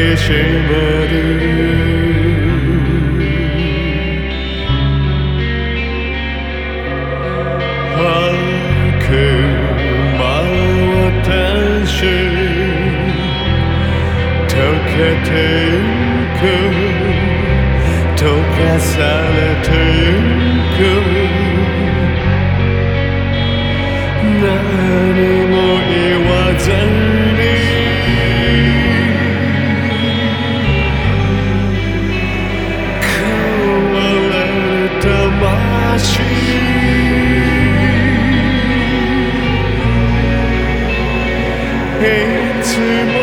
にしまる歩く回ったし溶けてゆく溶かされてゆく何 hate to